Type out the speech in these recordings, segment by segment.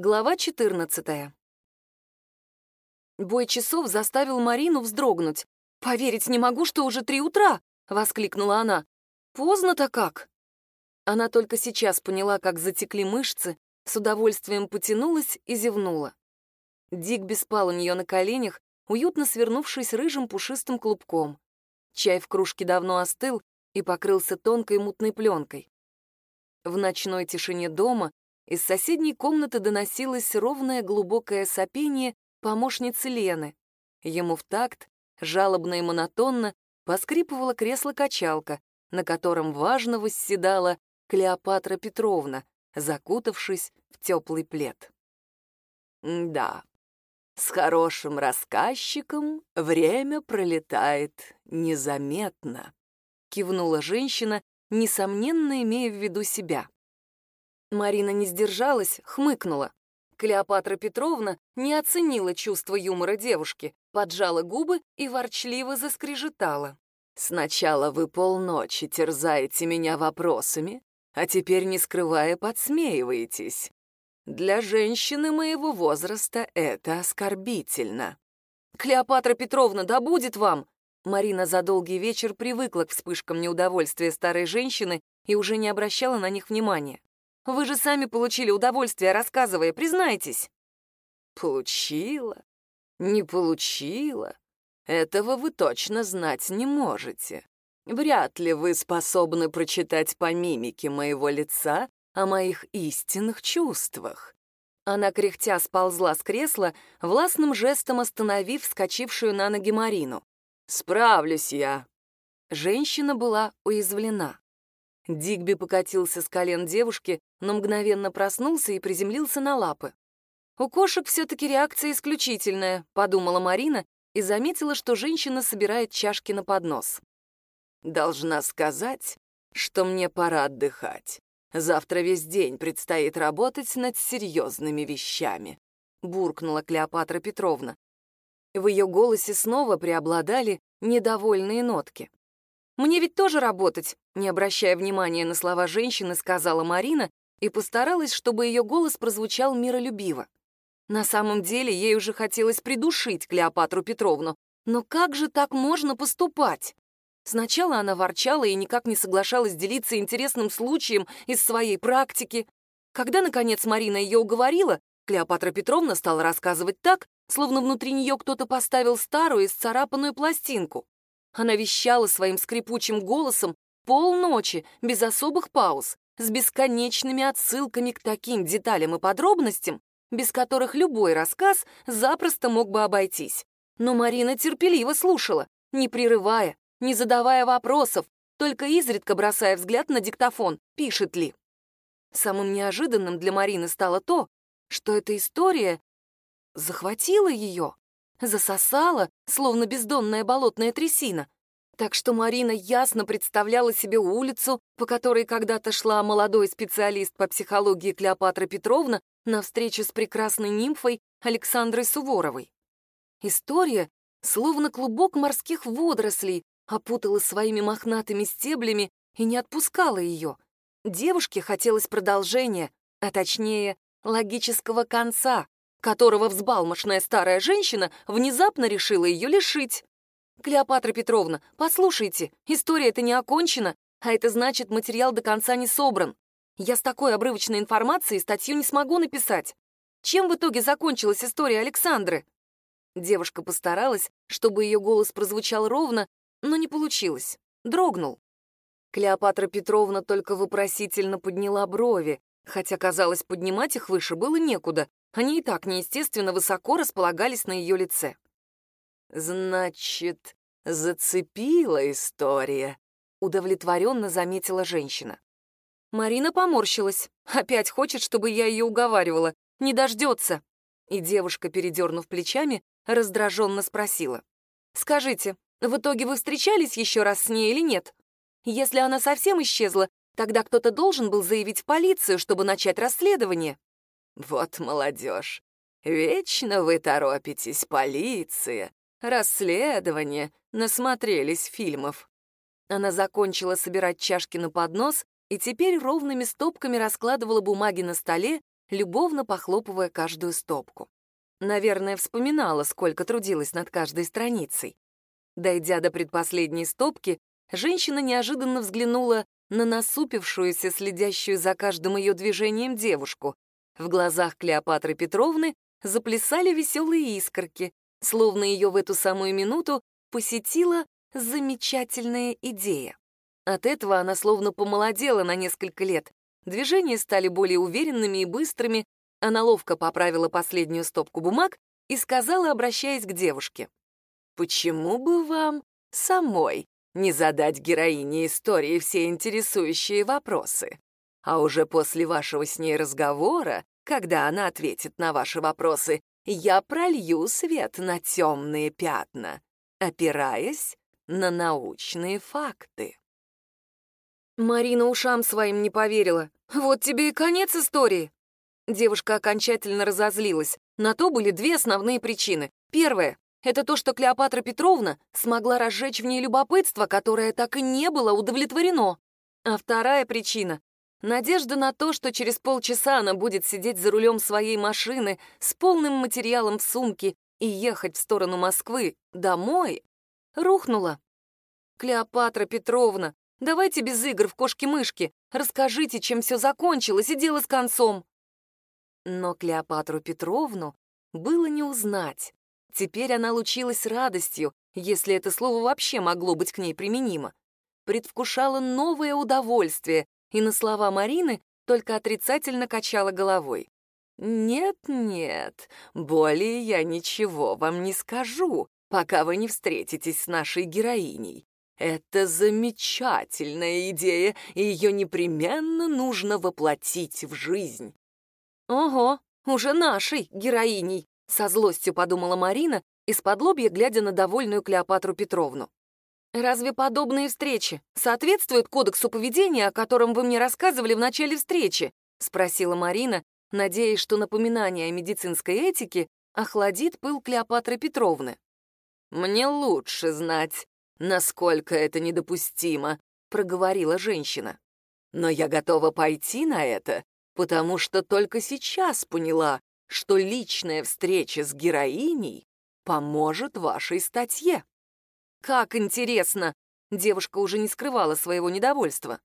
Глава 14. Бой часов заставил Марину вздрогнуть. «Поверить не могу, что уже три утра!» — воскликнула она. «Поздно-то как!» Она только сейчас поняла, как затекли мышцы, с удовольствием потянулась и зевнула. Дигби спал у нее на коленях, уютно свернувшись рыжим пушистым клубком. Чай в кружке давно остыл и покрылся тонкой мутной пленкой. В ночной тишине дома из соседней комнаты доносилось ровное глубокое сопение помощницы Лены. Ему в такт, жалобно и монотонно, поскрипывало кресло-качалка, на котором важно восседала Клеопатра Петровна, закутавшись в теплый плед. «Да, с хорошим рассказчиком время пролетает незаметно», кивнула женщина, несомненно имея в виду себя. Марина не сдержалась, хмыкнула. Клеопатра Петровна не оценила чувство юмора девушки, поджала губы и ворчливо заскрежетала. «Сначала вы полночи терзаете меня вопросами, а теперь, не скрывая, подсмеиваетесь. Для женщины моего возраста это оскорбительно». «Клеопатра Петровна, да будет вам!» Марина за долгий вечер привыкла к вспышкам неудовольствия старой женщины и уже не обращала на них внимания. Вы же сами получили удовольствие, рассказывая, признайтесь». «Получила? Не получила? Этого вы точно знать не можете. Вряд ли вы способны прочитать по мимике моего лица о моих истинных чувствах». Она кряхтя сползла с кресла, властным жестом остановив вскочившую на ноги Марину. «Справлюсь я». Женщина была уязвлена. Дигби покатился с колен девушки, но мгновенно проснулся и приземлился на лапы. «У кошек все-таки реакция исключительная», — подумала Марина и заметила, что женщина собирает чашки на поднос. «Должна сказать, что мне пора отдыхать. Завтра весь день предстоит работать над серьезными вещами», — буркнула Клеопатра Петровна. В ее голосе снова преобладали недовольные нотки. «Мне ведь тоже работать», — не обращая внимания на слова женщины, сказала Марина и постаралась, чтобы ее голос прозвучал миролюбиво. На самом деле ей уже хотелось придушить Клеопатру Петровну, но как же так можно поступать? Сначала она ворчала и никак не соглашалась делиться интересным случаем из своей практики. Когда, наконец, Марина ее уговорила, Клеопатра Петровна стала рассказывать так, словно внутри нее кто-то поставил старую и сцарапанную пластинку. Она вещала своим скрипучим голосом полночи, без особых пауз, с бесконечными отсылками к таким деталям и подробностям, без которых любой рассказ запросто мог бы обойтись. Но Марина терпеливо слушала, не прерывая, не задавая вопросов, только изредка бросая взгляд на диктофон, пишет ли. Самым неожиданным для Марины стало то, что эта история захватила ее засосала, словно бездонная болотная трясина. Так что Марина ясно представляла себе улицу, по которой когда-то шла молодой специалист по психологии Клеопатра Петровна на встречу с прекрасной нимфой Александрой Суворовой. История, словно клубок морских водорослей, опутала своими мохнатыми стеблями и не отпускала ее. Девушке хотелось продолжения, а точнее, логического конца, которого взбалмошная старая женщина внезапно решила ее лишить. «Клеопатра Петровна, послушайте, история эта не окончена, а это значит, материал до конца не собран. Я с такой обрывочной информацией статью не смогу написать. Чем в итоге закончилась история Александры?» Девушка постаралась, чтобы ее голос прозвучал ровно, но не получилось. Дрогнул. Клеопатра Петровна только вопросительно подняла брови, хотя, казалось, поднимать их выше было некуда, они и так неестественно высоко располагались на ее лице. «Значит, зацепила история», — удовлетворенно заметила женщина. Марина поморщилась. Опять хочет, чтобы я ее уговаривала. Не дождется. И девушка, передернув плечами, раздраженно спросила. «Скажите, в итоге вы встречались еще раз с ней или нет? Если она совсем исчезла, тогда кто-то должен был заявить в полицию, чтобы начать расследование». Вот молодежь. Вечно вы торопитесь, полиция, расследование, насмотрелись фильмов. Она закончила собирать чашки на поднос и теперь ровными стопками раскладывала бумаги на столе, любовно похлопывая каждую стопку. Наверное, вспоминала, сколько трудилась над каждой страницей. Дойдя до предпоследней стопки, женщина неожиданно взглянула на насупившуюся, следящую за каждым ее движением девушку. В глазах Клеопатры Петровны заплясали веселые искорки, словно ее в эту самую минуту посетила замечательная идея. От этого она словно помолодела на несколько лет. Движения стали более уверенными и быстрыми, она ловко поправила последнюю стопку бумаг и сказала, обращаясь к девушке. «Почему бы вам самой не задать героине истории все интересующие вопросы? А уже после вашего с ней разговора, когда она ответит на ваши вопросы, я пролью свет на темные пятна, опираясь на научные факты». Марина ушам своим не поверила. «Вот тебе и конец истории!» Девушка окончательно разозлилась. На то были две основные причины. Первая — это то, что Клеопатра Петровна смогла разжечь в ней любопытство, которое так и не было удовлетворено. А вторая причина — надежда на то, что через полчаса она будет сидеть за рулем своей машины с полным материалом в сумке и ехать в сторону Москвы домой, рухнула. «Клеопатра Петровна, давайте без игр в кошки-мышки, расскажите, чем все закончилось и дело с концом». Но Клеопатру Петровну было не узнать. Теперь она лучилась радостью, если это слово вообще могло быть к ней применимо. Предвкушала новое удовольствие, и на слова Марины только отрицательно качала головой. «Нет-нет, более я ничего вам не скажу, пока вы не встретитесь с нашей героиней. Это замечательная идея, и ее непременно нужно воплотить в жизнь. «Ого, уже нашей героиней!» — со злостью подумала Марина, из-под лобья глядя на довольную Клеопатру Петровну. «Разве подобные встречи соответствуют кодексу поведения, о котором вы мне рассказывали в начале встречи?» — спросила Марина, надеясь, что напоминание о медицинской этике охладит пыл Клеопатры Петровны. «Мне лучше знать, насколько это недопустимо», — проговорила женщина. «Но я готова пойти на это, потому что только сейчас поняла, что личная встреча с героиней поможет вашей статье. Как интересно! Девушка уже не скрывала своего недовольства.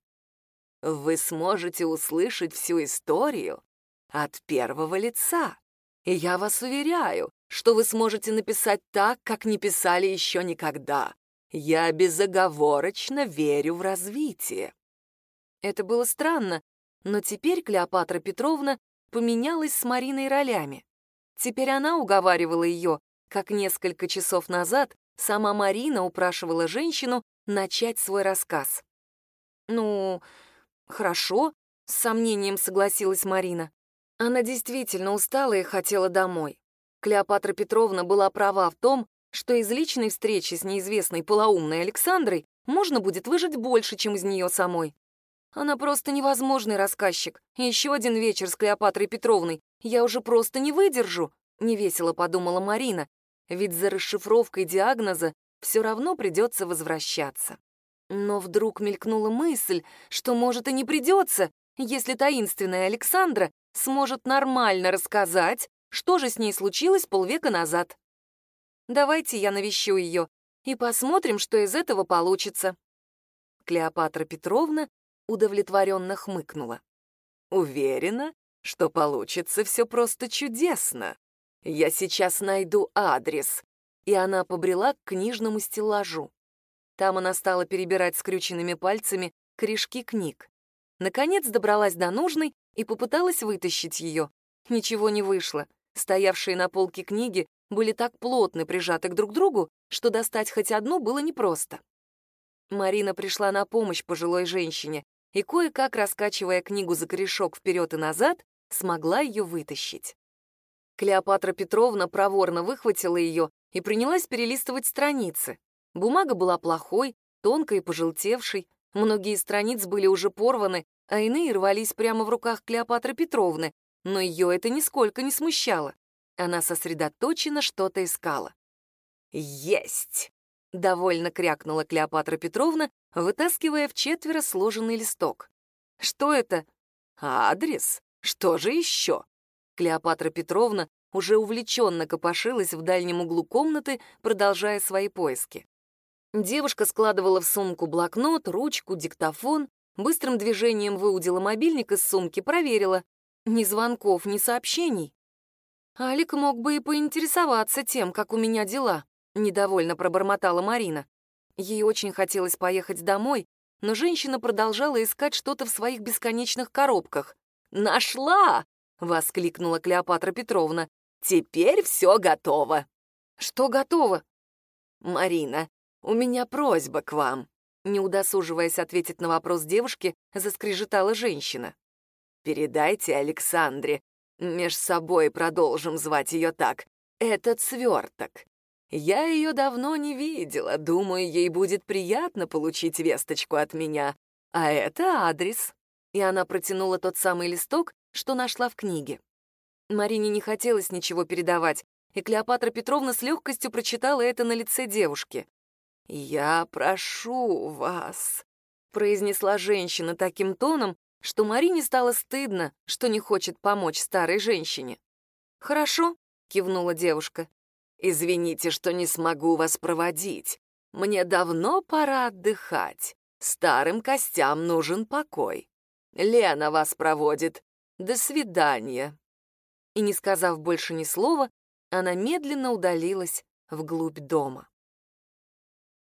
Вы сможете услышать всю историю от первого лица. И я вас уверяю, что вы сможете написать так, как не писали еще никогда. Я безоговорочно верю в развитие. Это было странно, но теперь Клеопатра Петровна поменялась с Мариной ролями. Теперь она уговаривала ее, как несколько часов назад сама Марина упрашивала женщину начать свой рассказ. «Ну, хорошо», — с сомнением согласилась Марина. Она действительно устала и хотела домой. Клеопатра Петровна была права в том, что из личной встречи с неизвестной полоумной Александрой можно будет выжить больше, чем из нее самой. Она просто невозможный рассказчик. еще один вечер с Клеопатрой Петровной. Я уже просто не выдержу, — невесело подумала Марина, ведь за расшифровкой диагноза все равно придется возвращаться. Но вдруг мелькнула мысль, что, может, и не придется, если таинственная Александра сможет нормально рассказать, что же с ней случилось полвека назад. Давайте я навещу ее и посмотрим, что из этого получится. Клеопатра Петровна удовлетворенно хмыкнула. «Уверена, что получится все просто чудесно. Я сейчас найду адрес». И она побрела к книжному стеллажу. Там она стала перебирать скрюченными пальцами корешки книг. Наконец добралась до нужной и попыталась вытащить ее. Ничего не вышло. Стоявшие на полке книги были так плотно прижаты к друг другу, что достать хоть одну было непросто. Марина пришла на помощь пожилой женщине и, кое-как раскачивая книгу за корешок вперед и назад, смогла ее вытащить. Клеопатра Петровна проворно выхватила ее и принялась перелистывать страницы. Бумага была плохой, тонкой и пожелтевшей, многие страниц были уже порваны, а иные рвались прямо в руках Клеопатры Петровны, но ее это нисколько не смущало. Она сосредоточенно что-то искала. «Есть!» — довольно крякнула Клеопатра Петровна, вытаскивая в четверо сложенный листок. «Что это?» «Адрес. Что же еще?» Клеопатра Петровна уже увлеченно копошилась в дальнем углу комнаты, продолжая свои поиски. Девушка складывала в сумку блокнот, ручку, диктофон, быстрым движением выудила мобильник из сумки, проверила. Ни звонков, ни сообщений. Алик мог бы и поинтересоваться тем, как у меня дела, недовольно пробормотала Марина. Ей очень хотелось поехать домой, но женщина продолжала искать что-то в своих бесконечных коробках. «Нашла!» — воскликнула Клеопатра Петровна. «Теперь все готово». «Что готово?» «Марина, у меня просьба к вам», — не удосуживаясь ответить на вопрос девушки, заскрежетала женщина. «Передайте Александре, меж собой продолжим звать ее так, этот сверток. Я ее давно не видела, думаю, ей будет приятно получить весточку от меня. А это адрес». И она протянула тот самый листок, что нашла в книге. Марине не хотелось ничего передавать, и Клеопатра Петровна с легкостью прочитала это на лице девушки. «Я прошу вас», — произнесла женщина таким тоном, что Марине стало стыдно, что не хочет помочь старой женщине. «Хорошо», — кивнула девушка. Извините, что не смогу вас проводить. Мне давно пора отдыхать. Старым костям нужен покой. Лена вас проводит. До свидания». И не сказав больше ни слова, она медленно удалилась вглубь дома.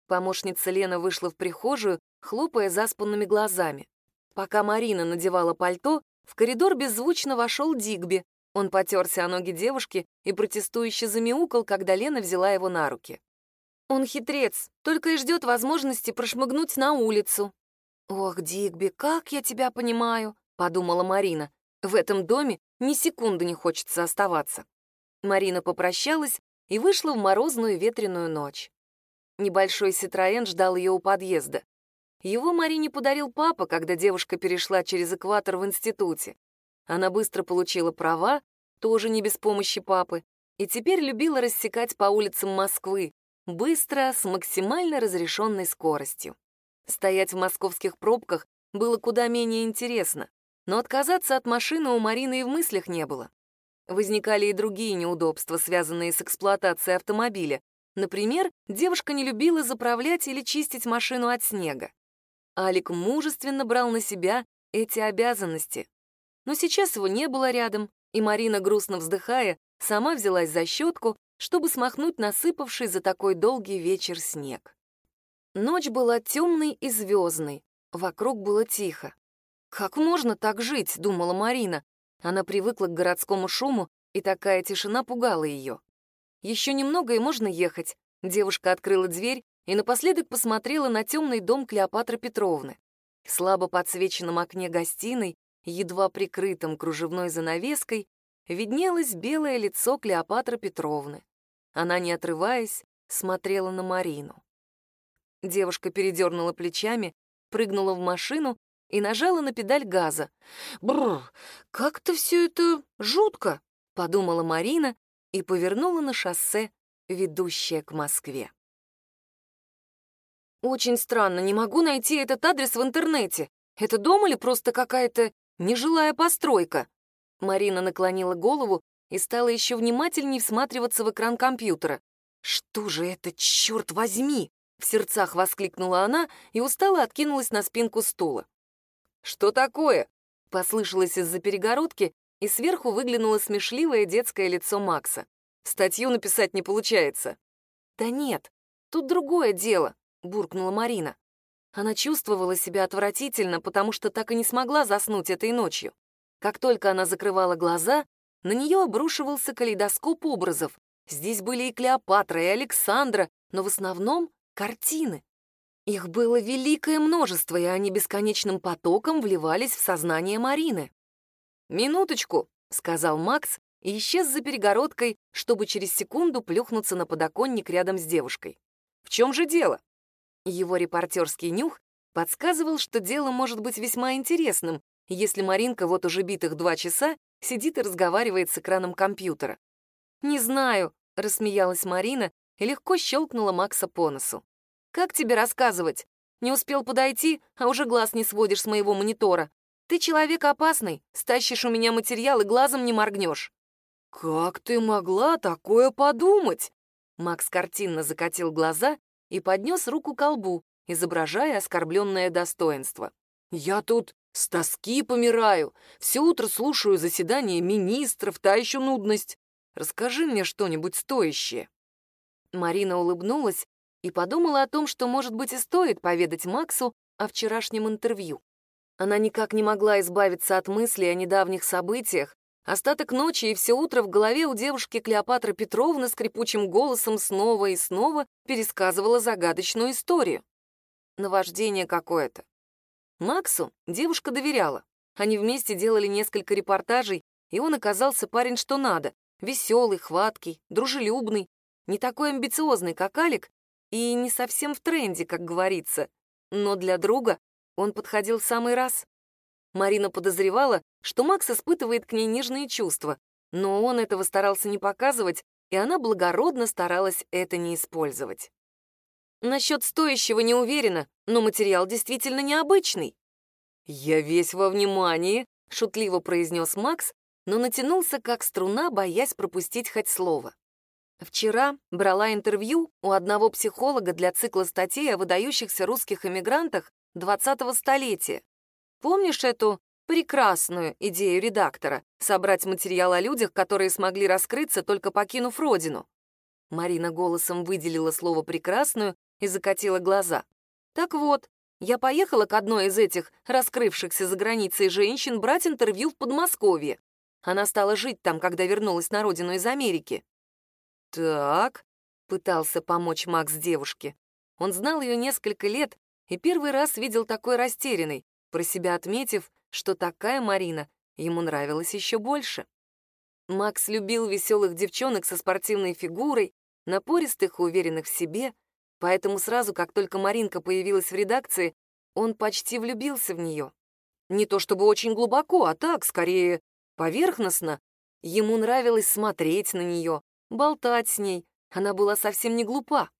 Помощница Лена вышла в прихожую, хлопая заспанными глазами. Пока Марина надевала пальто, в коридор беззвучно вошел Дигби, он потерся о ноги девушки и протестующе замяукал, когда Лена взяла его на руки. «Он хитрец, только и ждет возможности прошмыгнуть на улицу». «Ох, Дигби, как я тебя понимаю», — подумала Марина. «В этом доме ни секунды не хочется оставаться». Марина попрощалась и вышла в морозную ветреную ночь. Небольшой Ситроен ждал ее у подъезда. Его Марине подарил папа, когда девушка перешла через экватор в институте. Она быстро получила права, тоже не без помощи папы, и теперь любила рассекать по улицам Москвы, быстро, с максимально разрешенной скоростью. Стоять в московских пробках было куда менее интересно, но отказаться от машины у Марины и в мыслях не было. Возникали и другие неудобства, связанные с эксплуатацией автомобиля. Например, девушка не любила заправлять или чистить машину от снега. Алик мужественно брал на себя эти обязанности. Но сейчас его не было рядом, и Марина, грустно вздыхая, сама взялась за щетку, чтобы смахнуть насыпавший за такой долгий вечер снег. Ночь была темной и звездной, вокруг было тихо. «Как можно так жить?» — думала Марина. Она привыкла к городскому шуму, и такая тишина пугала ее. Еще немного, и можно ехать. Девушка открыла дверь и напоследок посмотрела на темный дом Клеопатры Петровны. В слабо подсвеченном окне гостиной едва прикрытым кружевной занавеской, виднелось белое лицо Клеопатры Петровны. Она, не отрываясь, смотрела на Марину. Девушка передернула плечами, прыгнула в машину и нажала на педаль газа. «Бррр, как-то все это жутко», — подумала Марина и повернула на шоссе, ведущее к Москве. «Очень странно, не могу найти этот адрес в интернете. Это дом или просто какая-то Нежилая постройка. Марина наклонила голову и стала еще внимательнее всматриваться в экран компьютера. «Что же это, черт возьми!» — в сердцах воскликнула она и устало откинулась на спинку стула. «Что такое?» — послышалось из-за перегородки, и сверху выглянуло смешливое детское лицо Макса. «Статью написать не получается». «Да нет, тут другое дело», — буркнула Марина. Она чувствовала себя отвратительно, потому что так и не смогла заснуть этой ночью. Как только она закрывала глаза, на нее обрушивался калейдоскоп образов. Здесь были и Клеопатра, и Александра, но в основном картины. Их было великое множество, и они бесконечным потоком вливались в сознание Марины. «Минуточку», — сказал Макс и исчез за перегородкой, чтобы через секунду плюхнуться на подоконник рядом с девушкой. «В чем же дело?» Его репортерский нюх подсказывал, что дело может быть весьма интересным, если Маринка вот уже битых два часа сидит и разговаривает с экраном компьютера. «Не знаю», — рассмеялась Марина и легко щелкнула Макса по носу. «Как тебе рассказывать? Не успел подойти, а уже глаз не сводишь с моего монитора. Ты человек опасный, стащишь у меня материал и глазом не моргнешь». «Как ты могла такое подумать?» Макс картинно закатил глаза и поднес руку к колбу, изображая оскорбленное достоинство. «Я тут с тоски помираю. Все утро слушаю заседания министров, та еще нудность. Расскажи мне что-нибудь стоящее». Марина улыбнулась и подумала о том, что, может быть, и стоит поведать Максу о вчерашнем интервью. Она никак не могла избавиться от мыслей о недавних событиях. Остаток ночи и все утро в голове у девушки Клеопатра Петровны скрипучим голосом снова и снова пересказывала загадочную историю. Наваждение какое-то. Максу девушка доверяла. Они вместе делали несколько репортажей, и он оказался парень что надо. Веселый, хваткий, дружелюбный, не такой амбициозный, как Алик, и не совсем в тренде, как говорится. Но для друга он подходил в самый раз. Марина подозревала, что Макс испытывает к ней нежные чувства, но он этого старался не показывать, и она благородно старалась это не использовать. Насчет стоящего не уверена, но материал действительно необычный. «Я весь во внимании», — шутливо произнес Макс, но натянулся как струна, боясь пропустить хоть слово. Вчера брала интервью у одного психолога для цикла статей о выдающихся русских эмигрантах 20-го столетия. Помнишь эту прекрасную идею редактора — собрать материал о людях, которые смогли раскрыться, только покинув родину? Марина голосом выделила слово «прекрасную» и закатила глаза. Так вот, я поехала к одной из этих раскрывшихся за границей женщин брать интервью в Подмосковье. Она стала жить там, когда вернулась на родину из Америки. «Так», — пытался помочь Макс девушке. Он знал ее несколько лет и первый раз видел такой растерянный, про себя отметив, что такая Марина ему нравилась еще больше. Макс любил веселых девчонок со спортивной фигурой, напористых и уверенных в себе, поэтому сразу, как только Маринка появилась в редакции, он почти влюбился в нее. Не то чтобы очень глубоко, а так, скорее, поверхностно. Ему нравилось смотреть на нее, болтать с ней, она была совсем не глупа.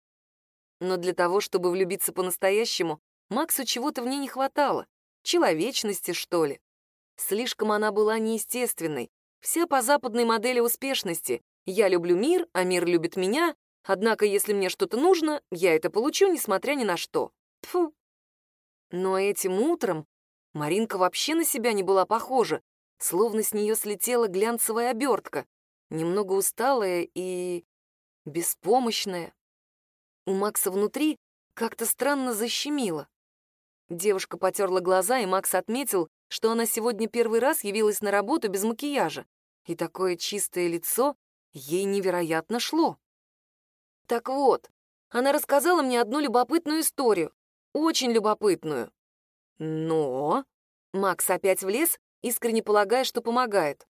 Но для того, чтобы влюбиться по-настоящему, Максу чего-то в ней не хватало. Человечности, что ли. Слишком она была неестественной. Вся по западной модели успешности. Я люблю мир, а мир любит меня. Однако, если мне что-то нужно, я это получу, несмотря ни на что. Тфу. Но этим утром Маринка вообще на себя не была похожа, словно с нее слетела глянцевая обертка, немного усталая и беспомощная. У Макса внутри как-то странно защемило. Девушка потерла глаза, и Макс отметил, что она сегодня первый раз явилась на работу без макияжа, и такое чистое лицо ей невероятно шло. Так вот, она рассказала мне одну любопытную историю, очень любопытную. Но... Макс опять влез, искренне полагая, что помогает.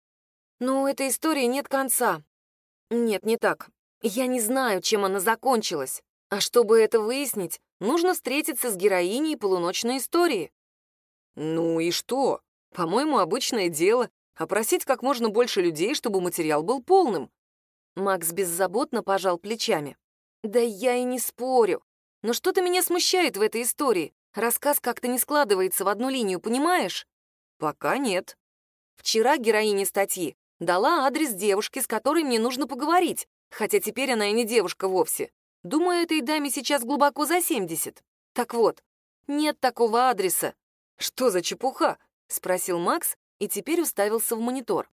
Но у этой истории нет конца. Нет, не так. Я не знаю, чем она закончилась. А чтобы это выяснить, нужно встретиться с героиней полуночной истории. Ну и что? По-моему, обычное дело — опросить как можно больше людей, чтобы материал был полным. Макс беззаботно пожал плечами. Да я и не спорю. Но что-то меня смущает в этой истории. Рассказ как-то не складывается в одну линию, понимаешь? Пока нет. Вчера героиня статьи дала адрес девушки, с которой мне нужно поговорить, хотя теперь она и не девушка вовсе. Думаю, этой даме сейчас глубоко за 70. Так вот, нет такого адреса. Что за чепуха? Спросил Макс и теперь уставился в монитор.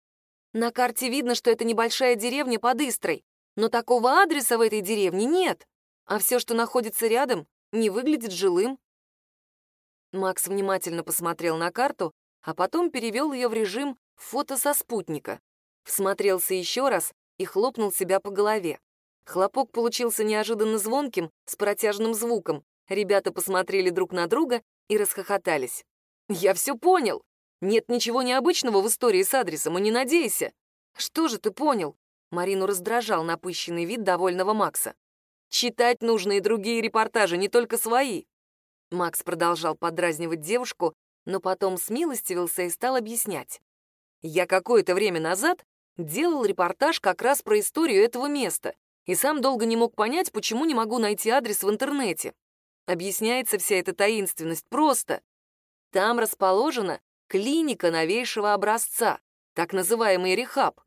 На карте видно, что это небольшая деревня под Истрой, но такого адреса в этой деревне нет, а все, что находится рядом, не выглядит жилым. Макс внимательно посмотрел на карту, а потом перевел ее в режим фото со спутника. Всмотрелся еще раз и хлопнул себя по голове. Хлопок получился неожиданно звонким, с протяжным звуком. Ребята посмотрели друг на друга и расхохотались. «Я все понял. Нет ничего необычного в истории с адресом, и не надейся». «Что же ты понял?» Марину раздражал напыщенный вид довольного Макса. «Читать нужно и другие репортажи, не только свои». Макс продолжал подразнивать девушку, но потом смилостивился и стал объяснять. «Я какое-то время назад делал репортаж как раз про историю этого места и сам долго не мог понять, почему не могу найти адрес в интернете. Объясняется вся эта таинственность просто. Там расположена клиника новейшего образца, так называемый рехаб.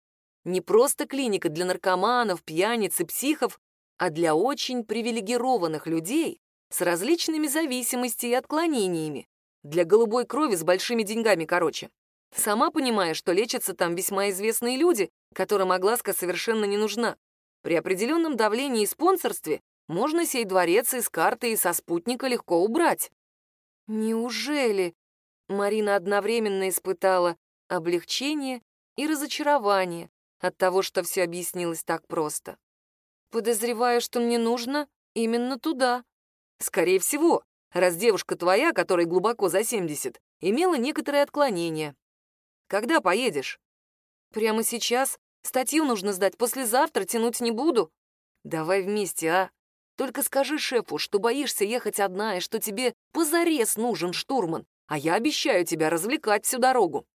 Не просто клиника для наркоманов, пьяниц и психов, а для очень привилегированных людей с различными зависимостями и отклонениями, для голубой крови с большими деньгами, короче. Сама понимая, что лечатся там весьма известные люди, которым огласка совершенно не нужна. При определенном давлении и спонсорстве можно сей дворец из карты и со спутника легко убрать. Неужели? Марина одновременно испытала облегчение и разочарование от того, что все объяснилось так просто. Подозреваю, что мне нужно именно туда. Скорее всего, раз девушка твоя, которой глубоко за 70, имела некоторые отклонения. Когда поедешь? Прямо сейчас. Статью нужно сдать послезавтра, тянуть не буду. Давай вместе, а? Только скажи шефу, что боишься ехать одна и что тебе позарез нужен штурман, а я обещаю тебя развлекать всю дорогу.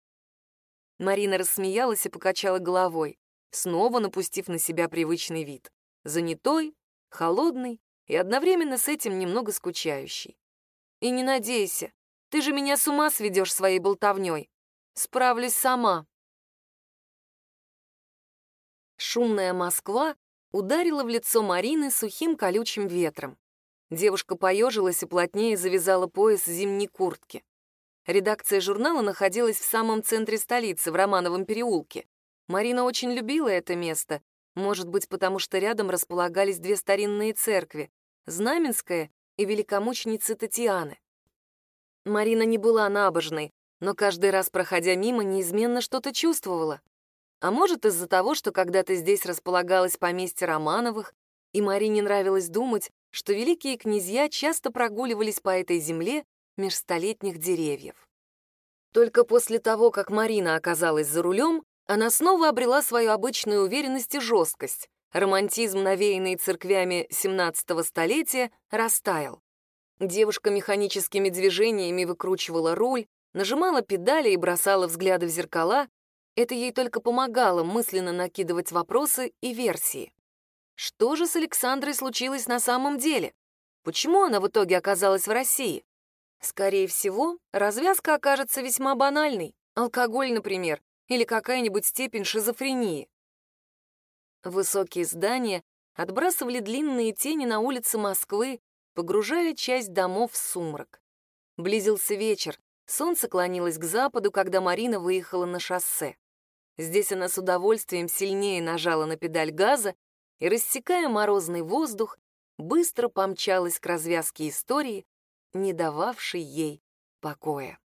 Марина рассмеялась и покачала головой, снова напустив на себя привычный вид. Занятой, холодный и одновременно с этим немного скучающий. И не надейся, ты же меня с ума сведешь своей болтовней. Справлюсь сама. Шумная Москва ударила в лицо Марины сухим колючим ветром. Девушка поежилась и плотнее завязала пояс зимней куртки. Редакция журнала находилась в самом центре столицы, в Романовом переулке. Марина очень любила это место, может быть, потому что рядом располагались две старинные церкви — Знаменская и Великомученицы Татьяны. Марина не была набожной, но каждый раз, проходя мимо, неизменно что-то чувствовала. А может, из-за того, что когда-то здесь располагалось поместье Романовых, и Марине нравилось думать, что великие князья часто прогуливались по этой земле меж столетних деревьев. Только после того, как Марина оказалась за рулем, она снова обрела свою обычную уверенность и жесткость. Романтизм, навеянный церквями 17-го столетия, растаял. Девушка механическими движениями выкручивала руль, нажимала педали и бросала взгляды в зеркала, это ей только помогало мысленно накидывать вопросы и версии. Что же с Александрой случилось на самом деле? Почему она в итоге оказалась в России? Скорее всего, развязка окажется весьма банальной. Алкоголь, например, или какая-нибудь степень шизофрении. Высокие здания отбрасывали длинные тени на улицы Москвы, погружая часть домов в сумрак. Близился вечер, Солнце клонилось к западу, когда Марина выехала на шоссе. Здесь она с удовольствием сильнее нажала на педаль газа и, рассекая морозный воздух, быстро помчалась к развязке истории, не дававшей ей покоя.